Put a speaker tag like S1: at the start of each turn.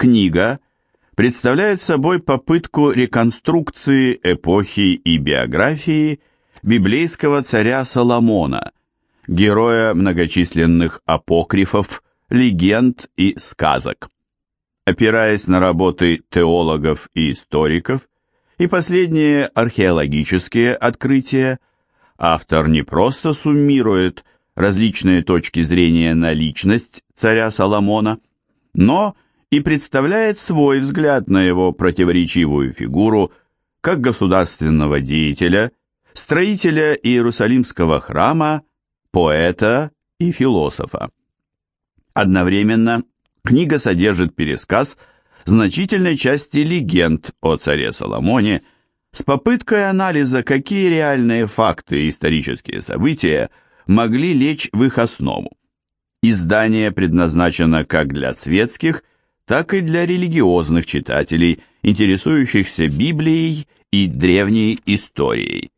S1: Книга представляет собой попытку реконструкции эпохи и биографии библейского царя Соломона, героя многочисленных апокрифов, легенд и сказок. Опираясь на работы теологов и историков и последние археологические открытия, автор не просто суммирует различные точки зрения на личность царя Соломона, но и представляет свой взгляд на его противоречивую фигуру как государственного деятеля, строителя Иерусалимского храма, поэта и философа. Одновременно книга содержит пересказ значительной части легенд о царе Соломоне с попыткой анализа, какие реальные факты и исторические события могли лечь в их основу. Издание предназначено как для светских, так и для религиозных читателей, интересующихся Библией и древней историей.